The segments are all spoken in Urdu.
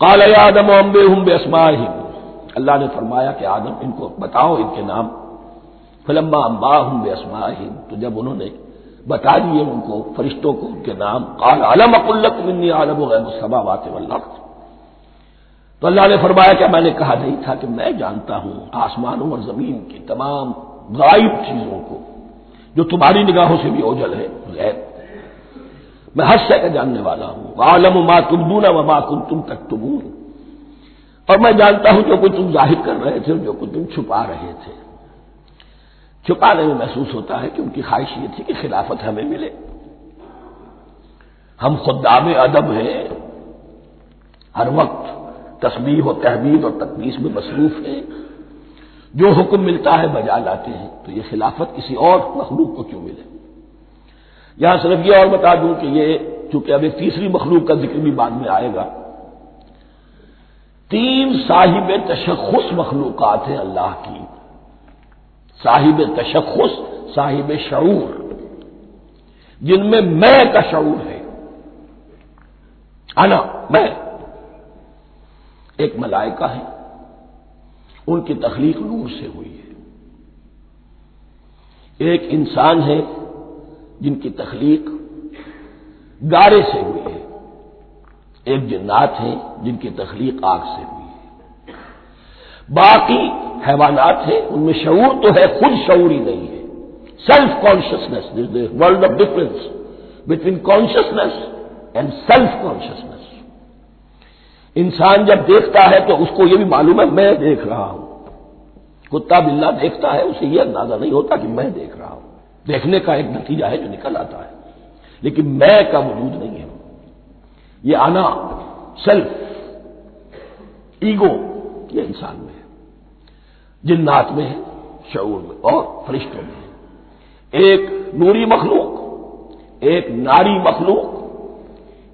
کال آدم امبے ہوں بے اسما اللہ نے فرمایا کہ آدم، ان کو بتاؤ ان کے نام. فلما امبا ہوں بے اسما تو جب انہوں نے بتا دیے ان کو، فرشتوں کو ان کے نام کال علم اکلک منی عالم غیر سبا بات تو اللہ نے فرمایا کہ میں نے کہا نہیں تھا کہ میں جانتا ہوں آسمانوں اور زمین کی تمام غائب چیزوں کو، جو تمہاری نگاہوں سے بھی اوجل ہے غیر میں ہر شے کا جاننے والا ہوں۔ عالم ما تم دونا وما کم تم تک اور میں جانتا ہوں جو کچھ تم ظاہر کر رہے تھے جو کچھ تم چھپا رہے تھے۔ چھپانے میں محسوس ہوتا ہے کہ ان کی خواہش یہ تھی کہ خلافت ہمیں ملے۔ ہم خدام ادب ہیں۔ ہر وقت تصویر و تحبیر اور تقدیس میں مصروف ہیں۔ جو حکم ملتا ہے بجا لاتے ہیں۔ تو یہ خلافت کسی اور مخلوق کو کیوں ملے؟ یہاں صرف یہ اور بتا دوں کہ یہ چونکہ اب ایک تیسری مخلوق کا ذکر بھی بعد میں آئے گا۔ تین صاحب تشخص مخلوقات ہیں اللہ کی۔ صاحب تشخص، صاحب شعور۔ جن میں میں کا شعور ہے۔ انا، میں۔ ایک ملائکہ ہے ان کی تخلیق نور سے ہوئی ہے۔ ایک انسان ہے جن کی تخلیق گارے سے ہوئی ہے، ایک جنات ہیں جن کی تخلیق آگ سے ہوئی ہے۔ باقی حیوانات ہیں، ان میں شعور تو ہے، خود شعور ہی نہیں ہے۔ Self consciousness world of difference between consciousness and self consciousness انسان جب دیکھتا ہے تو اس کو یہ بھی معلوم ہے، میں دیکھ رہا ہوں۔ کتا بلا دیکھتا ہے، اسے یہ اندازہ نہیں ہوتا کہ میں دیکھ رہا ہوں۔ دیکھنے کا ایک نتیجہ ہے جو نکل آتا ہے۔ لیکن میں کا وجود نہیں ہے۔ یہ آنا سیلف، ایگو، یہ انسان میں ہے۔ جنات میں ہے، شعور میں، اور فرشتوں میں ہے۔ ایک نوری مخلوق، ایک ناری مخلوق،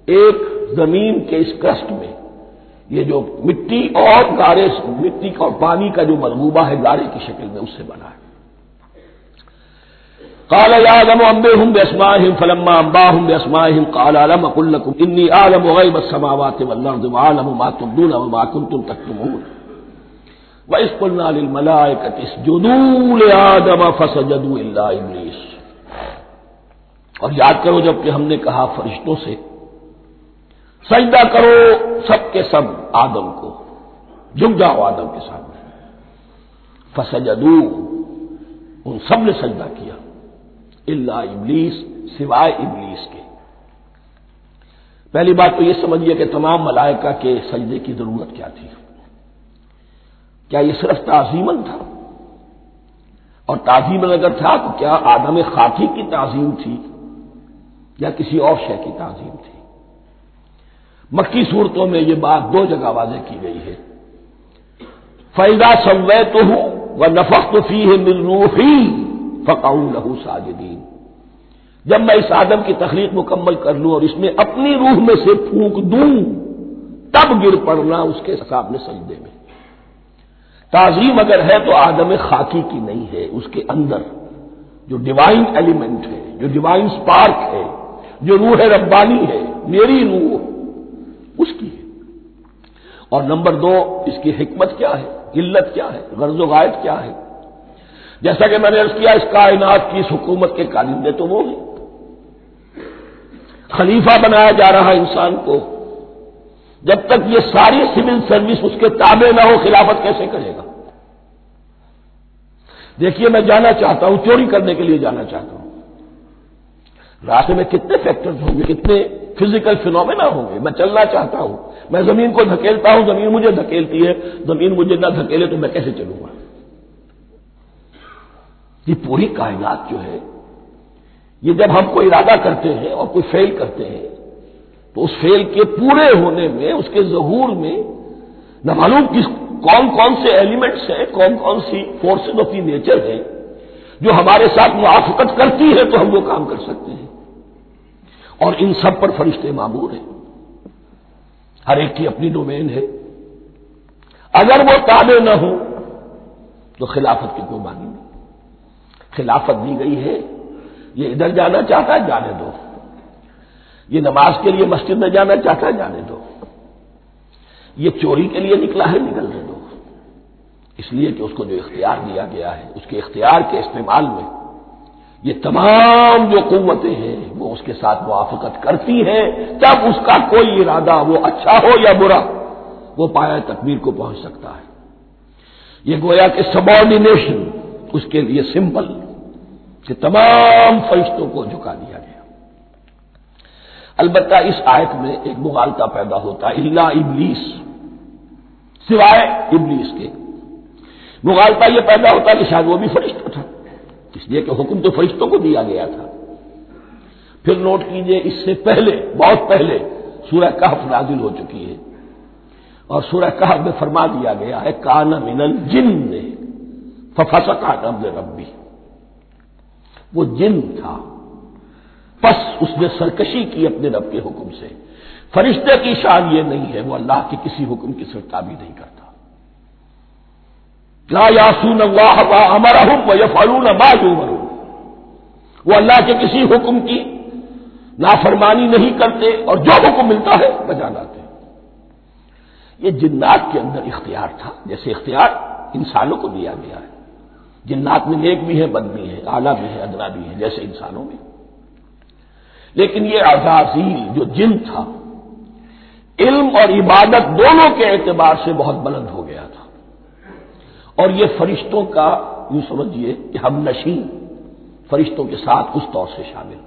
ایک زمین کے اس کرسٹ میں۔ یہ جو مٹی اور گارے مٹی کا اور پانی کا جو ملبوبہ ہے گارے کی شکل میں اس سے بنا ہے۔ کال عالم امبے ہوں بے فلما امبا ہوں بے اسما کال عالم اکل انی عالم غیب السماوات والارض وعالم ما تبدون وما كنتم تكتمون. وإذ قلنا للملائكة اسجدوا لآدم فسجدوا إلا إبليس. اور یاد کرو جبکہ ہم نے کہا فرشتوں سے، سجدہ کرو سب کے سب آدم کو، جھک جاؤ آدم کے سامنے۔ فسجدو ان سب نے سجدہ کیا۔ اللہ ابلیس، سوائے ابلیس کے۔ پہلی بات تو یہ سمجھیے کہ تمام ملائکہ کے سجدے کی ضرورت کیا تھی؟ کیا یہ صرف تعظیمن تھا؟ اور تعظیمن اگر تھا تو کیا آدم خاکی کی تعظیم تھی؟ یا کسی اور شے کی تعظیم تھی؟ مکی صورتوں میں یہ بات دو جگہ واضح کی گئی ہے۔ فیضا سوے تو ہوں وہ نفق تو فی ہے ملروحی فقاؤ لہو ساجدین۔ جب میں اس آدم کی تخلیق مکمل کر لوں اور اس میں اپنی روح میں سے پھونک دوں، تب گر پڑنا اس کے سامنے سجدے میں۔ تعظیم اگر ہے تو آدم خاکی کی نہیں ہے، اس کے اندر جو ڈیوائن ایلیمنٹ ہے، جو ڈیوائن سپارک ہے، جو روح ربانی ہے، میری روح، اس کی ہے۔ اور نمبر دو، اس کی حکمت کیا ہے؟ علت کیا ہے؟ غرض و غائب کیا ہے؟ جیسا کہ میں نے کیا، اس کائنات کی، اس حکومت کے کالندے تو وہ ہیں خلیفہ بنایا جا رہا انسان کو۔ جب تک یہ ساری سول سروس اس کے تابع نہ ہو، خلافت کیسے کرے گا؟ دیکھیے، میں جانا چاہتا ہوں، چوری کرنے کے لیے جانا چاہتا ہوں۔ راستے میں کتنے فیکٹرز ہوں گے، کتنے فزیکل فینومینا ہوں گے؟ میں چلنا چاہتا ہوں۔ میں زمین کو دھکیلتا ہوں، زمین مجھے دھکیلتی ہے، زمین مجھے نہ دھکیلے تو میں کیسے چلوں گا؟ یہ پوری کائنات جو ہے، یہ جب ہم کو ارادہ کرتے ہیں اور کوئی فیل کرتے ہیں، تو اس فیل کے پورے ہونے میں، اس کے ظہور میں، نہ معلوم کس، کون کون سے ایلیمنٹس ہیں، کون کون سی فورسز آف دی نیچر ہے جو ہمارے ساتھ موافقت کرتی ہے تو ہم وہ کام کر سکتے ہیں۔ اور ان سب پر فرشتے معمور ہیں۔ ہر ایک کی اپنی ڈومین ہے۔ اگر وہ تابع نہ ہو تو خلافت کی کوئی مانی نہیں۔ خلافت دی گئی ہے، یہ ادھر جانا چاہتا ہے، جانے دو۔ یہ نماز کے لیے مسجد میں جانا چاہتا ہے، جانے دو۔ یہ چوری کے لیے نکلا ہے، نکلنے دو۔ اس لیے کہ اس کو جو اختیار دیا گیا ہے، اس کے اختیار کے استعمال میں یہ تمام جو قوتیں ہیں، وہ اس کے ساتھ موافقت کرتی ہیں۔ جب اس کا کوئی ارادہ وہ اچھا ہو یا برا، وہ پایا تکبیر کو پہنچ سکتا ہے۔ یہ گویا کہ سبارڈینیشن اس کے لیے سمپل کہ تمام فرشتوں کو جھکا دیا گیا۔ البتہ اس آیت میں ایک مغالتا پیدا ہوتا ہے اللہ ابلیس۔ سوائے ابلیس کے۔ مغالتا یہ پیدا ہوتا ہے کہ شاید وہ بھی فرشتہ تھا۔ اس لیے کہ حکم تو فرشتوں کو دیا گیا تھا۔ پھر نوٹ کیجیے، اس سے پہلے، بہت پہلے سورہ کہف نازل ہو چکی ہے۔ اور سورہ کہف میں فرما دیا گیا ہے، کان من الجن نے فسکا ربی۔ وہ جن تھا۔ پس اس نے سرکشی کی اپنے رب کے حکم سے۔ فرشتے کی شان یہ نہیں ہے، وہ اللہ کے کسی حکم کی سرتابی نہیں کرتا۔ لا یاسون اللہ ہمارا حکم یا فارون وہ اللہ کے کسی حکم کی نافرمانی نہیں کرتے اور جو حکم ملتا ہے بجا لاتے۔ یہ جنات کے اندر اختیار تھا، جیسے اختیار انسانوں کو دیا گیا ہے۔ جنات میں نیک بھی ہے، بد بھی ہے، اعلیٰ بھی ہے، ادنا بھی ہے، جیسے انسانوں میں۔ لیکن یہ آزازیل جو جن تھا، علم اور عبادت دونوں کے اعتبار سے بہت بلند ہو گیا تھا۔ اور یہ فرشتوں کا یوں سمجھیے کہ ہم نشین فرشتوں کے ساتھ اس طور سے شامل۔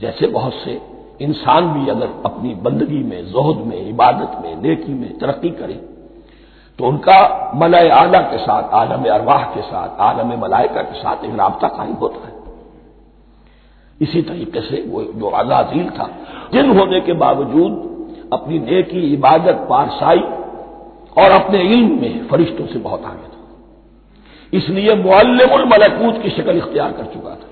جیسے بہت سے انسان بھی اگر اپنی بندگی میں، زہد میں، عبادت میں، نیکی میں ترقی کرے تو ان کا ملائے اعلیٰ کے ساتھ، عالم ارواح کے ساتھ، عالم ملائکہ کے ساتھ ایک رابطہ قائم ہوتا ہے۔ اسی طریقے سے وہ جو آزادیل تھا، جن ہونے کے باوجود اپنی نیکی، عبادت، پارسائی اور اپنے علم میں فرشتوں سے بہت آگے تھا۔ اس لیے معلم الملکوت کی شکل اختیار کر چکا تھا۔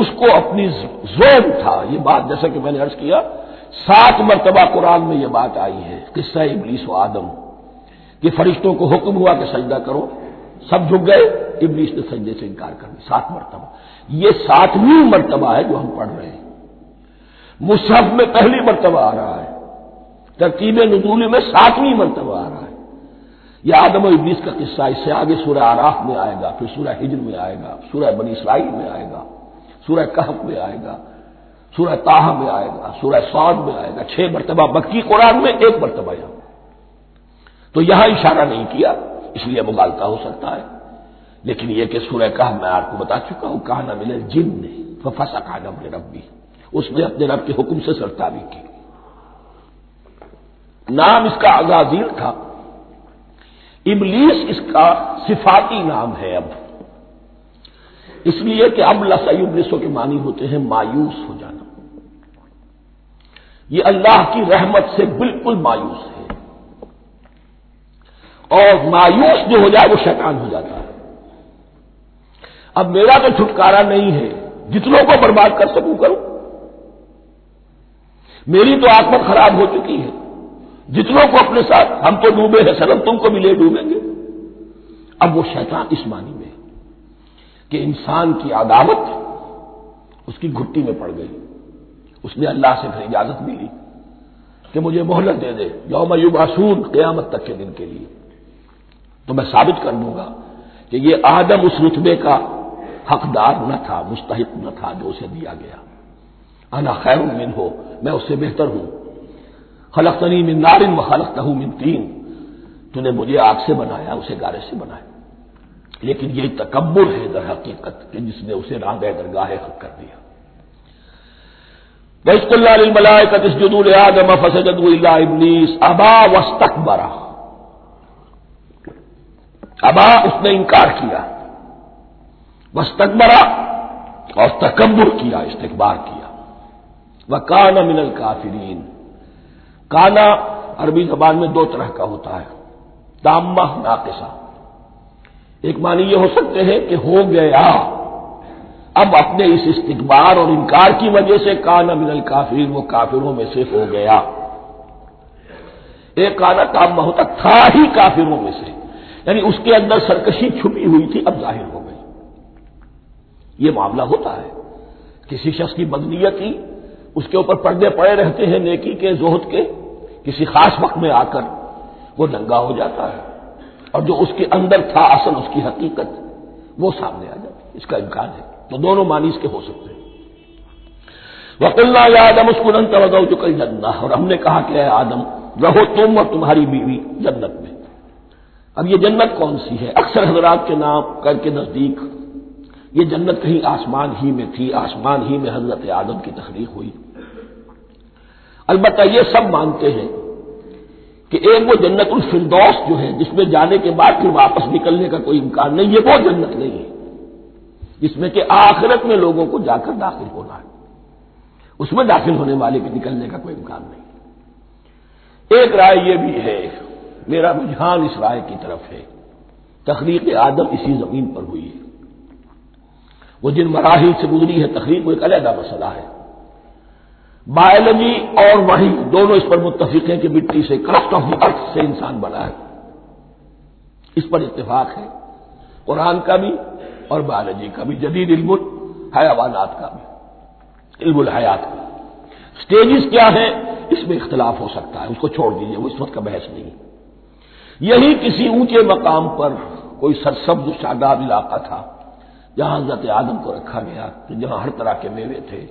اس کو اپنی زون تھا۔ یہ بات جیسا کہ میں نے عرض کیا، سات مرتبہ قرآن میں یہ بات آئی ہے، قصہ ابلیس و آدم۔ کہ فرشتوں کو حکم ہوا کہ سجدہ کرو۔ سب جھک گئے، ابلیس نے سجدے سے انکار کر دی سات مرتبہ۔ یہ ساتویں مرتبہ ہے جو ہم پڑھ رہے ہیں۔ مصحف میں پہلی مرتبہ آ رہا ہے۔ ترتیب نزول میں ساتویں مرتبہ آ رہا ہے۔ یہ آدم و ابلیس کا قصہ اس سے آگے سورہ آراف میں آئے گا، پھر سورہ ہجر میں آئے گا، سورہ بنی اسرائیل میں آئے گا، سورہ کہف میں آئے گا، سورہ تاہ میں آئے گا، سورہ سعود میں آئے گا۔ چھ مرتبہ۔ بکی قرآن میں ایک مرتبہ یہاں۔ تو یہاں اشارہ نہیں کیا، اس لیے مغالتا ہو سکتا ہے۔ لیکن یہ کہ سورہ کہف میں آپ کو بتا چکا ہوں کہا نہ ملے جن نے پھنسا کہا نہ رب بھی اس نے اپنے رب کے حکم سے سرتابی کی۔ نام اس کا آزازیل تھا۔ ابلیس اس کا صفاتی نام ہے اب۔ اس لیے کہ اب لسو کے معنی ہوتے ہیں مایوس ہو جانا۔ یہ اللہ کی رحمت سے بالکل مایوس ہے۔ اور مایوس جو ہو جائے وہ شیطان ہو جاتا ہے۔ اب میرا تو چھٹکارا نہیں ہے، جتنوں کو برباد کر سکوں کروں۔ میری تو آتمت خراب ہو چکی ہے۔ جتنوں کو اپنے ساتھ ہم تو ڈوبے ہیں سلم تم کو بھی لے ڈوبیں گے۔ اب وہ شیطان اس معنی میں کہ انسان کی عداوت اس کی گھٹی میں پڑ گئی۔ اس نے اللہ سے پھر اجازت ملی کہ مجھے مہلت دے دے۔ یوم یوباسون قیامت تک کے دن کے لیے۔ تو میں ثابت کر دوں گا کہ یہ آدم اس رتبے کا حقدار نہ تھا، مستحق نہ تھا جو اسے دیا گیا۔ انا خیر من ہو، میں اس سے بہتر ہوں۔ خلق تنی من نارن و خلق من تین۔ تو نے مجھے آگ سے بنایا، اسے گارے سے بنایا۔ لیکن یہ تکبر ہے در حقیقت کہ جس نے اسے راگ درگاہ حق کر دیا۔ بشک اللہ ملائے کتس جدول آدم فسجد اللہ ابلیس ابا وسطبرا ابا اس نے انکار کیا۔ وسطبرا اور تکبر کیا استقبار کیا۔ وہ کانا من الکافرین کانا عربی زبان میں دو طرح کا ہوتا ہے، تامہ ناقصہ۔ ایک معنی یہ ہو سکتے ہیں کہ ہو گیا۔ اب اپنے اس استقبار اور انکار کی وجہ سے کانا من الکافرین وہ کافروں میں سے ہو گیا۔ ایک کانا تامہ ہوتا، تھا ہی کافروں میں سے۔ یعنی اس کے اندر سرکشی چھپی ہوئی تھی، اب ظاہر ہو گئی۔ یہ معاملہ ہوتا ہے۔ کسی شخص کی بدنیت ہی اس کے اوپر پردے پڑے رہتے ہیں نیکی کے، زہد کے۔ کسی خاص وقت میں آ کر وہ ننگا ہو جاتا ہے۔ اور جو اس کے اندر تھا اصل، اس کی حقیقت وہ سامنے آ جاتی اس کا امکان ہے۔ تو دونوں مانی اس کے ہو سکتے ہیں۔ وکلنا یا آدم اس کو نن توجہ اور ہم نے کہا کہ اے آدم، رہو تم اور تمہاری بیوی جنت میں۔ اب یہ جنت کون سی ہے؟ اکثر حضرات کے نام کر کے نزدیک یہ جنت کہیں آسمان ہی میں تھی، آسمان ہی میں حضرت آدم کی تخلیق ہوئی۔ البتہ یہ سب مانتے ہیں کہ ایک وہ جنت الفردوس جو ہے، جس میں جانے کے بعد پھر واپس نکلنے کا کوئی امکان نہیں، یہ وہ جنت نہیں ہے، جس میں کہ آخرت میں لوگوں کو جا کر داخل ہونا ہے۔ اس میں داخل ہونے والے کے نکلنے کا کوئی امکان نہیں۔ ایک رائے یہ بھی ہے میرا رجحان اس رائے کی طرف ہے۔ تخلیق آدم اسی زمین پر ہوئی ہے۔ وہ جن مراحل سے گزری ہے، تخلیق وہ ایک علیحدہ مسئلہ ہے۔ بایولوجی اور وہی دونوں اس پر متفق ہیں کہ مٹی سے کرسٹ آف دی ارتھ سے انسان بنا ہے۔ اس پر اتفاق ہے۔ قرآن کا بھی اور بایولوجی کا بھی۔ جدید علم حیوانات کا بھی۔ علم الحیات کا۔ اسٹیجز کیا ہے اس میں اختلاف ہو سکتا ہے۔ اس کو چھوڑ دیجیے وہ اس وقت کا بحث نہیں۔ ہے یہی کسی اونچے مقام پر کوئی سرسبز شاداب علاقہ تھا جہاں حضرت آدم کو رکھا گیا جہاں ہر طرح کے میوے تھے۔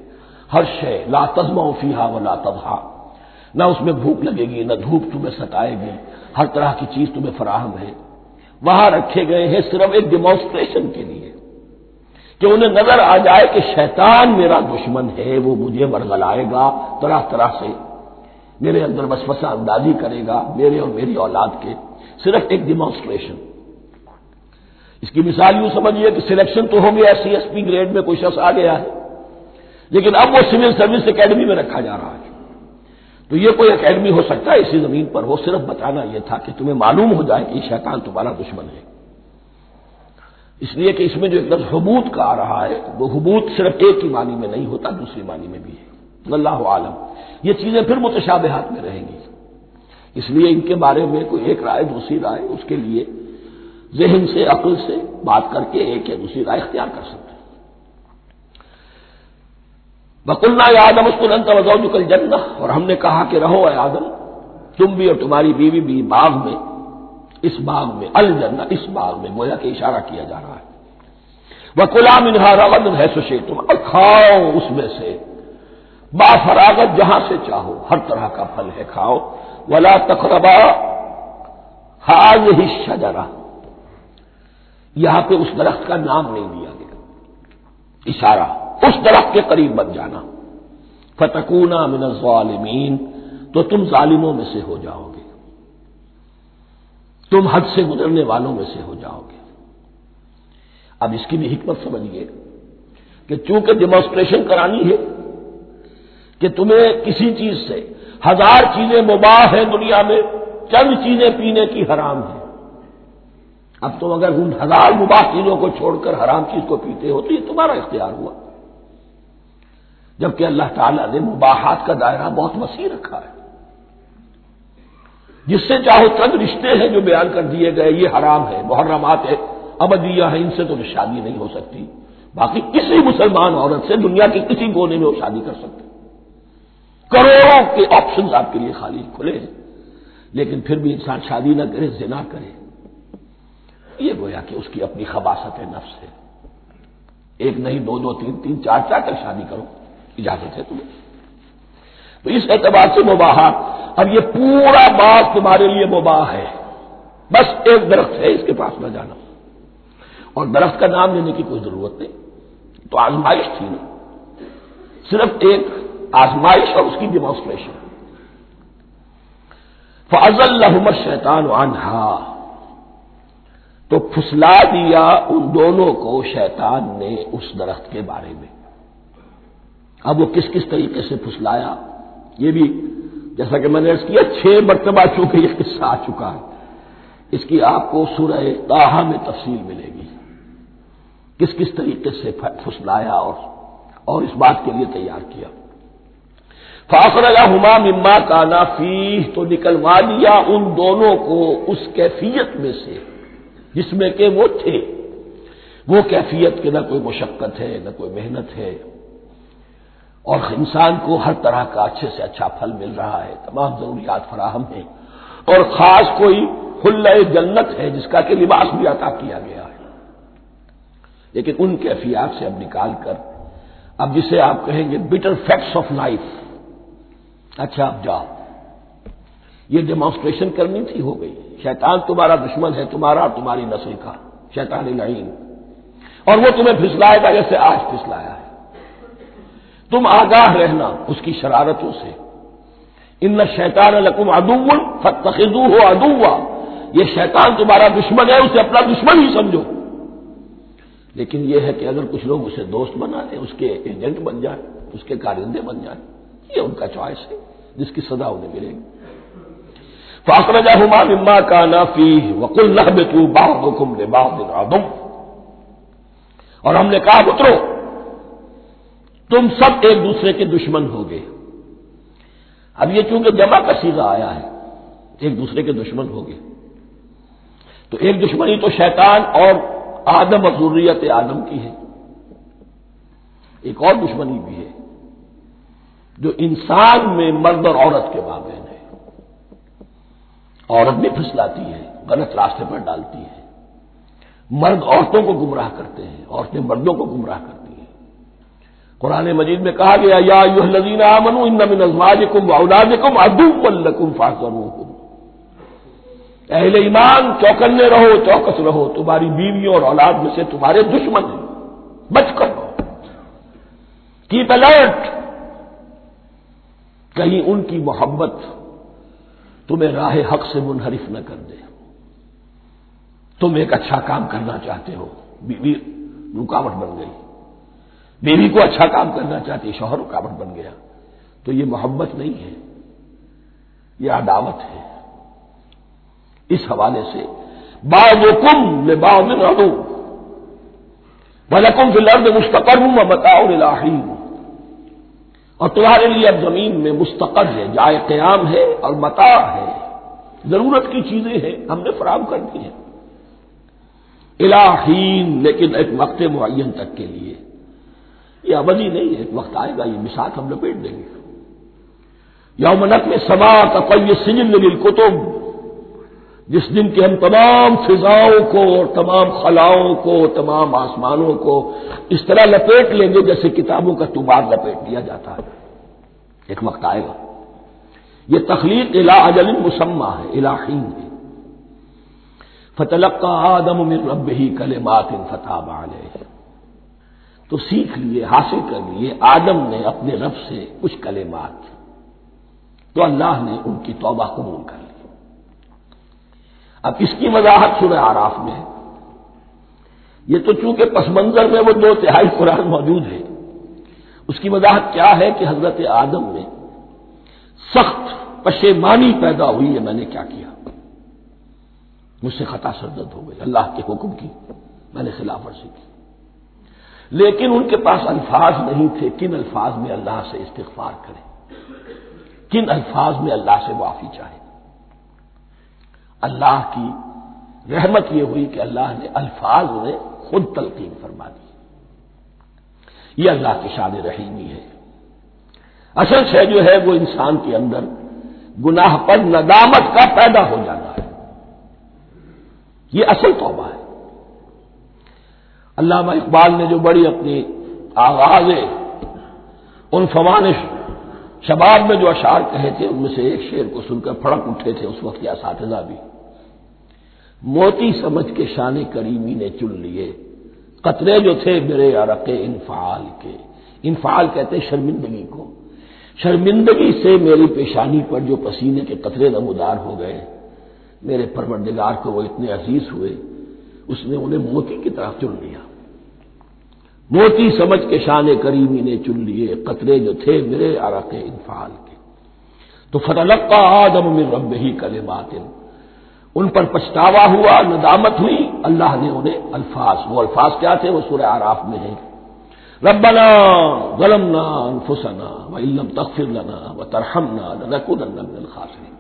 ہر شے، لا تزما فیحا و لا تبہا نہ اس میں بھوک لگے گی، نہ دھوپ تمہیں ستائے گی۔ ہر طرح کی چیز تمہیں فراہم ہے۔ وہاں رکھے گئے ہیں صرف ایک ڈیمانسٹریشن کے لیے کہ انہیں نظر آ جائے کہ شیطان میرا دشمن ہے، وہ مجھے مرغلائے گا۔ طرح طرح سے میرے اندر وسوسہ اندازی کرے گا، میرے اور میری اولاد کے۔ صرف ایک ڈیمانسٹریشن اس کی مثال یوں سمجھیے کہ سلیکشن تو ہو گیا سی ایس پی گریڈ میں کوئی شخص آ گیا ہے، لیکن اب وہ سول سروس اکیڈمی میں رکھا جا رہا ہے. تو یہ کوئی اکیڈمی ہو سکتا ہے اسی زمین پر، وہ صرف بتانا یہ تھا کہ تمہیں معلوم ہو جائے کہ یہ شیطان تمہارا دشمن ہے. اس لیے کہ اس میں جو ایک لفظ حبوت کا آ رہا ہے، وہ حبوت صرف ایک ہی معنی میں نہیں ہوتا، دوسری معنی میں بھی ہے. اللہ عالم. یہ چیزیں پھر متشابہات میں رہیں گی. اس لیے ان کے بارے میں کوئی ایک رائے دوسری رائے اس کے لیے ذہن سے، عقل سے بات کر کے ایک یا دوسری رائے اختیار کر سکتے ہیں۔ بکلنا آدم اس کو وزو کل اور ہم نے کہا کہ رہو اے آدم، تم بھی اور تمہاری بیوی بھی باغ میں، اس باغ میں، الجنہ، اس باغ میں گویا کہ اشارہ کیا جا رہا ہے۔ وہ کلا منہا رغد ہے سشے تم کھاؤ اس میں سے۔ با فراغت جہاں سے چاہو، ہر طرح کا پھل ہے، کھاؤ۔ ولا تقربا حاض ہی شجرا یہاں پہ اس درخت کا نام نہیں دیا گیا۔ اشارہ، اس درخت کے قریب بن جانا۔ فتکونا من الظالمین، تو تم ظالموں میں سے ہو جاؤ گے تم حد سے گزرنے والوں میں سے ہو جاؤ گے اب اس کی بھی حکمت سمجھیے کہ چونکہ ڈیمانسٹریشن کرانی ہے کہ تمہیں کسی چیز سے ہزار چیزیں مباح ہیں دنیا میں، چند چیزیں پینے کی حرام ہیں۔ اب تم اگر ان ہزار مباح چیزوں کو چھوڑ کر حرام چیز کو پیتے ہو تو یہ تمہارا اختیار ہوا۔ جبکہ اللہ تعالیٰ نے مباحات کا دائرہ بہت وسیع رکھا ہے۔ جس سے چاہو چند رشتے ہیں جو بیان کر دیے گئے، یہ حرام ہے، محرمات ہے ابدیہ ہے ان سے تو شادی نہیں ہو سکتی۔ باقی کسی مسلمان عورت سے دنیا کے کسی کونے میں وہ شادی کر سکتے کروڑوں کے آپشنز آپ کے لیے خالی کھلے ہیں۔ لیکن پھر بھی انسان شادی نہ کرے، زنا کرے۔ یہ گویا کہ اس کی اپنی خباصت نفس ہے۔ ایک نہیں، دو دو، تین تین، چار چار تک شادی کرو۔ اجازت ہے تمہیں۔ تو اس اعتبار سے مباحات اب یہ پورا باغ تمہارے لیے مباح ہے۔ بس ایک درخت ہے، اس کے پاس نہ جانا۔ اور درخت کا نام لینے کی کوئی ضرورت نہیں۔ تو آزمائش تھی نا۔ صرف ایک آزمائش اور اس کی ڈیمانسٹریشن فضل الحمد شیطان وانہا تو پھسلا دیا ان دونوں کو شیطان نے اس درخت کے بارے میں. اب وہ کس کس طریقے سے پھسلایا؟ یہ بھی جیسا کہ میں نے کیا، چھ مرتبہ چونکہ یہ قصہ آ چکا ہے، اس کی آپ کو سورہ تاہا میں تفصیل ملے گی۔ کس کس طریقے سے پھسلایا اور اور اس بات کے لیے تیار کیا۔ فاخر ہما مما کا نافی تو نکلوا دیا ان دونوں کو اس کیفیت میں سے، جس میں کہ وہ تھے۔ وہ کیفیت کے نہ کوئی مشقت ہے، نہ کوئی محنت ہے۔ اور انسان کو ہر طرح کا اچھے سے اچھا پھل مل رہا ہے، تمام ضروریات فراہم ہیں۔ اور خاص کوئی خل جنت ہے، جس کا کہ لباس بھی عطا کیا گیا ہے۔ لیکن ان کیفیات سے اب نکال کر، اب جسے آپ کہیں گے بٹر فیکٹس آف لائف اچھا اب جاؤ۔ یہ ڈیمانسٹریشن کرنی تھی، ہو گئی۔ شیطان تمہارا دشمن ہے، تمہارا اور تمہاری نسل کا۔ شیطان لعین۔ اور وہ تمہیں پھسلائے گا جیسے آج پھسلایا ہے۔ تم آگاہ رہنا اس کی شرارتوں سے۔ ان شیطان لکم ادو فتخو ہو ادو یہ شیطان تمہارا دشمن ہے، اسے اپنا دشمن ہی سمجھو۔ لیکن یہ ہے کہ اگر کچھ لوگ اسے دوست بنا لیں، اس کے ایجنٹ بن جائیں، اس کے کارندے بن جائیں، یہ ان کا چوائس ہے۔ جس کی سزا انہیں ملے گی۔ فاخرجہ ہما مما کا نافی وکل نہ بے تو باہ حکم نے اور ہم نے کہا اترو تم سب ایک دوسرے کے دشمن ہو گئے۔ اب یہ چونکہ جمع کا سیدھا آیا ہے، ایک دوسرے کے دشمن ہو گئے۔ تو ایک دشمنی تو شیطان اور آدم اور ضروریت آدم کی ہے۔ ایک اور دشمنی بھی ہے۔ جو انسان میں مرد اور عورت کے مابین ہے عورت بھی پھسلاتی ہے، غلط راستے پر ڈالتی ہے۔ مرد عورتوں کو گمراہ کرتے ہیں، عورتیں مردوں کو گمراہ کرتی ہیں۔ قرآن مجید میں کہا گیا، یا لذین امن ان من ازواجکم واولادکم عدو لکم فاحذروہم اہل ایمان چوکنے رہو، چوکس رہو، تمہاری بیویوں اور اولاد میں سے تمہارے دشمن ہیں۔ بچ کر رہو۔ Keep alert. کہیں ان کی محبت تمہیں راہ حق سے منحرف نہ کر دے۔ تم ایک اچھا کام کرنا چاہتے ہو۔ بیوی رکاوٹ بن گئی۔ بیوی کو اچھا کام کرنا چاہتی شوہر رکاوٹ بن گیا۔ تو یہ محبت نہیں ہے، یہ عداوت ہے۔ اس حوالے سے باغ کم میں باغ میں رہو بلکم فی الارض مستقر ہوں میں بتاؤ اور تمہارے لیے اب زمین میں مستقر ہے، جائے قیام ہے اور متا ہے۔ ضرورت کی چیزیں ہیں، ہم نے فراہم کر دی ہیں۔ الہین، لیکن ایک وقت معین تک کے لیے۔ یہ ابدی نہیں ہے ایک وقت آئے گا، یہ مثال ہم لپیٹ دیں گے۔ یومنک میں سما کا کوئی سجن کتب جس دن کے ہم تمام فضاؤں کو اور تمام خلاؤں کو، تمام آسمانوں کو اس طرح لپیٹ لیں گے جیسے کتابوں کا تمار لپیٹ دیا جاتا ہے۔ ایک وقت آئے گا۔ یہ تخلیق الا اجل مسمہ ہے الہین ہے۔ فتلق کا آدم من رب ہی کل مات فتح تو سیکھ لیے، حاصل کر لیے، آدم نے اپنے رب سے کچھ کلمات۔ تو اللہ نے ان کی توبہ قبول کر لی۔ اب اس کی وضاحت سورہ آراف میں ہے۔ یہ تو چونکہ پس منظر میں وہ دو تہائی قرآن موجود ہے اس کی وضاحت کیا ہے کہ حضرت آدم میں سخت پشیمانی پیدا ہوئی ہے، میں نے کیا کیا؟ مجھ سے خطا سردت ہو گئی، اللہ کے حکم کی میں نے خلاف ورزی کی۔ لیکن ان کے پاس الفاظ نہیں تھے، کن الفاظ میں اللہ سے استغفار کریں؟ کن الفاظ میں اللہ سے معافی چاہے اللہ کی رحمت یہ ہوئی کہ اللہ نے الفاظ میں خود تلقین فرما دی۔ یہ اللہ کی شان رحیمی ہے۔ اصل شے جو ہے وہ انسان کے اندر گناہ پر ندامت کا پیدا ہو جانا ہے۔ یہ اصل توبہ ہے۔ علامہ اقبال نے جو بڑی اپنی آغاز ان فوانش شباب میں جو اشعار کہے تھے، ان میں سے ایک شعر کو سن کر پھڑک اٹھے تھے اس وقت کے اساتذہ بھی۔ موتی سمجھ کے شان کریمی نے چن لیے۔ قطرے جو تھے میرے عرق انفعال کے۔ انفعال کہتے شرمندگی کو۔ شرمندگی سے میری پیشانی پر جو پسینے کے قطرے نمودار ہو گئے، میرے پروردگار کو وہ اتنے عزیز ہوئے، اس نے انہیں موتی کی طرف چن لیا۔ موتی سمجھ کے شان کریمی نے چن لیے، قطرے جو تھے میرے عرق انفعال کے۔ تو فتح کا آدم میں رب ہی کلے ان پر پچھتاوا ہوا، ندامت ہوئی، اللہ نے انہیں الفاظ، وہ الفاظ کیا تھے؟ وہ سورہ آراف میں ہیں۔ ربنا ظلمنا انفسنا و علم تغفر لنا و ترحمنا لنکونن من الخاسرین۔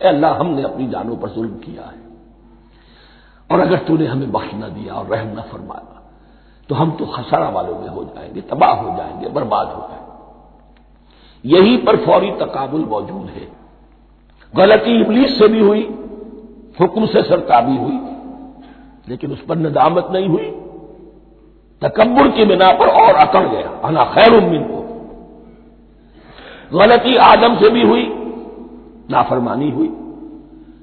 اے اللہ، ہم نے اپنی جانوں پر ظلم کیا ہے۔ اور اگر تو نے ہمیں بخش نہ دیا اور رحم نہ فرمایا تو ہم تو خسارہ والوں میں ہو جائیں گے، تباہ ہو جائیں گے، برباد ہو جائیں گے۔ یہی پر فوری تقابل موجود ہے۔ غلطی ابلیس سے بھی ہوئی، حکم سے سرتابی ہوئی، لیکن اس پر ندامت نہیں ہوئی۔ تکبر کی بنا پر اور اکڑ گیا۔ انا خیر امین کو غلطی آدم سے بھی ہوئی، نافرمانی ہوئی،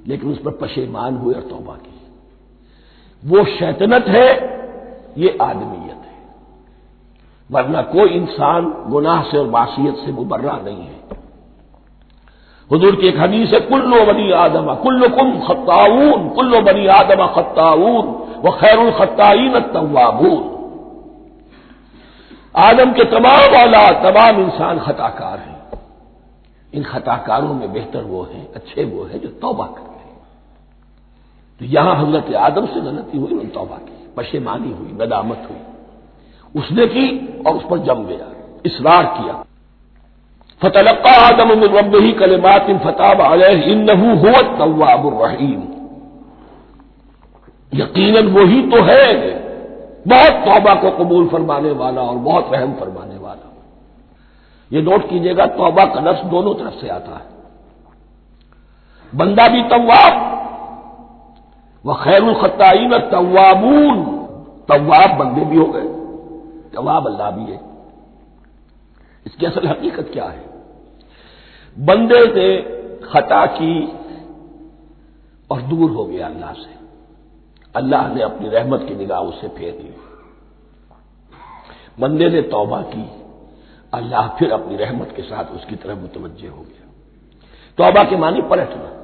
لیکن اس پر پشیمان ہوئے اور توبہ کی۔ وہ شیطنت ہے یہ آدمیت ہے۔ ورنہ کوئی انسان گناہ سے اور معاشیت سے مبرہ نہیں ہے۔ حضور کی ایک حدیث ہے، کلو بنی آدما کلو کم خطاون کلو بنی آدما خطاون وہ خیر الخطائی التوابون۔ آدم کے تمام اولاد، تمام انسان خطا کار ہیں۔ ان خطا کاروں میں بہتر وہ ہیں، اچھے وہ ہیں جو توبہ کرتے ہیں تو یہاں حضرت آدم سے غلطی ہوئی انہوں نے توبہ کی۔ پشیمانی ہوئی، ندامت ہوئی۔ اس نے کی اور اس پر جم گیا، اصرار کیا۔ فتح آدم من ربه کلمات فتاب علیہ انه هو التواب الرحیم۔ یقیناً وہی تو ہے بہت توبہ کو قبول فرمانے والا اور بہت رحم فرمانے والا۔ یہ نوٹ کیجیے گا، توبہ کا لفظ دونوں طرف سے آتا ہے۔ بندہ بھی طواب وہ خیر الخطائین طوابون طواب بندے بھی ہو گئے۔ طواب اللہ بھی ہے۔ اس کی اصل حقیقت کیا ہے؟ بندے نے خطا کی اور دور ہو گیا اللہ سے۔ اللہ نے اپنی رحمت کی نگاہ اس سے پھیر لی بندے نے توبہ کی۔ اللہ پھر اپنی رحمت کے ساتھ اس کی طرف متوجہ ہو گیا۔ توبہ کے معنی پلٹنا۔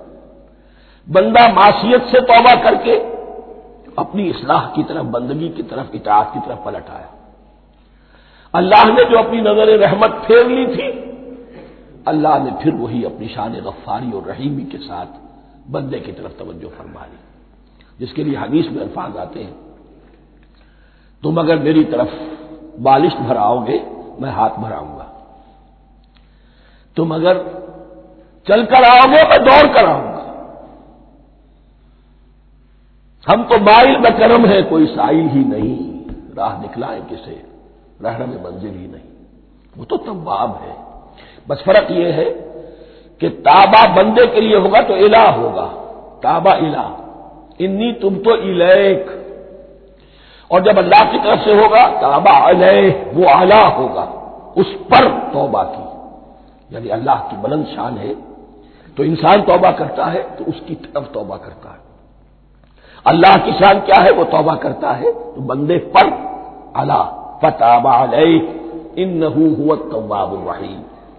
بندہ معاشیت سے توبہ کر کے اپنی اصلاح کی طرف، بندگی کی طرف، اطاعت کی طرف پلٹ آیا۔ اللہ نے جو اپنی نظر رحمت پھیر لی تھی، اللہ نے پھر وہی اپنی شان غفاری اور رحیمی کے ساتھ بندے کی طرف توجہ فرما لی۔ جس کے لیے حدیث میں الفاظ آتے ہیں، تم اگر میری طرف بالش بھراؤ گے، میں ہاتھ بھراؤں گا۔ تم اگر چل کر آؤ گے، میں دوڑ کر آؤں گا۔ ہم تو مائل میں کرم ہے، کوئی سائل ہی نہیں۔ راہ نکلائے کسے رہنا میں منزل ہی نہیں۔ وہ تو طباب ہے۔ بس فرق یہ ہے کہ تابا بندے کے لیے ہوگا تو الہ ہوگا۔ تابا الہ۔ انی تم تو الیک۔ اور جب اللہ کی طرف سے ہوگا تابا علیہ، وہ اعلیٰ ہوگا۔ اس پر توبہ کی۔ یعنی اللہ کی بلند شان ہے۔ تو انسان توبہ کرتا ہے، تو اس کی طرف توبہ کرتا ہے۔ اللہ کی شان کیا ہے؟ وہ توبہ کرتا ہے۔ تو بندے پر اللہ فتح علیہ ان الرحیم۔